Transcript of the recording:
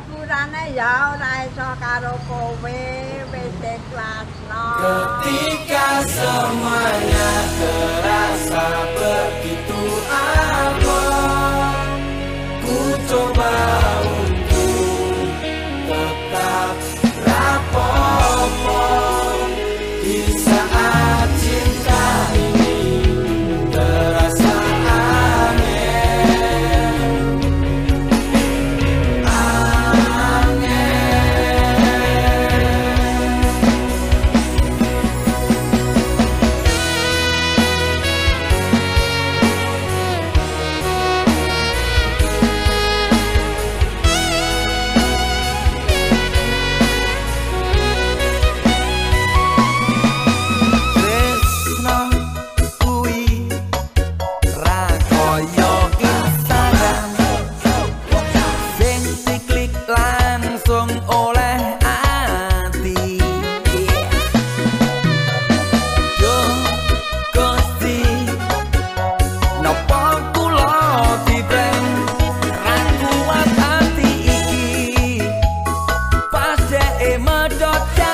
sepurane ya ora iso karo kowe wis ikhlasno. Ketika semuanya terasa begitu Emma.com.